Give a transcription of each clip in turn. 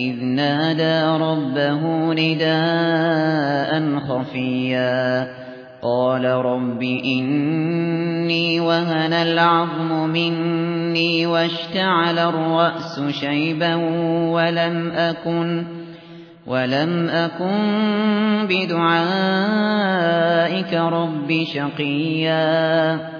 إذ نادى ربه نداء خفيا قال رب إني وهن العظم مني واشتعل الرأس شيبا ولم أكن ولم أكن بدعائك رب شقيا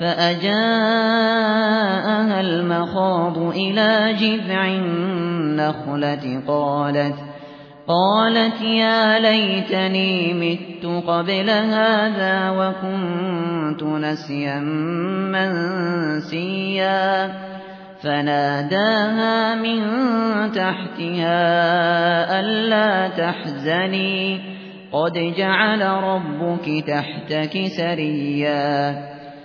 فأجاءها المخاض إلى جذع النخلة قالت قالت يا ليتني مت قبل هذا وكنت نسيا منسيا فناداها من تحتها ألا تحزني قد جعل ربك تحتك سريا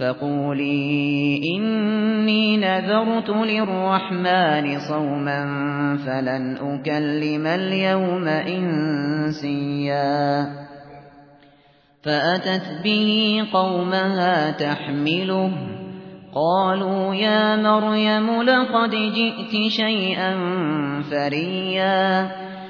فقولي إني نذرت للرحمن صوما فلن أكلم اليوم إنسيا فأتت به قومها تحمله قالوا يا مريم لقد جئت شيئا فريا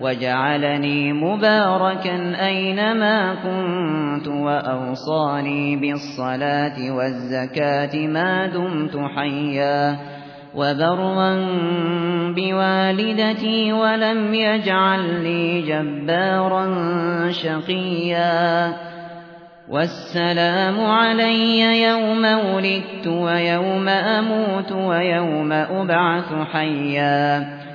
وجعلني مباركا أينما كنت وأوصاني بالصلاة والزكاة ما دمت حيا وبرا بوالدتي ولم يجعلني جبارا شقيا والسلام علي يوم ولدت ويوم أموت ويوم أبعث حيا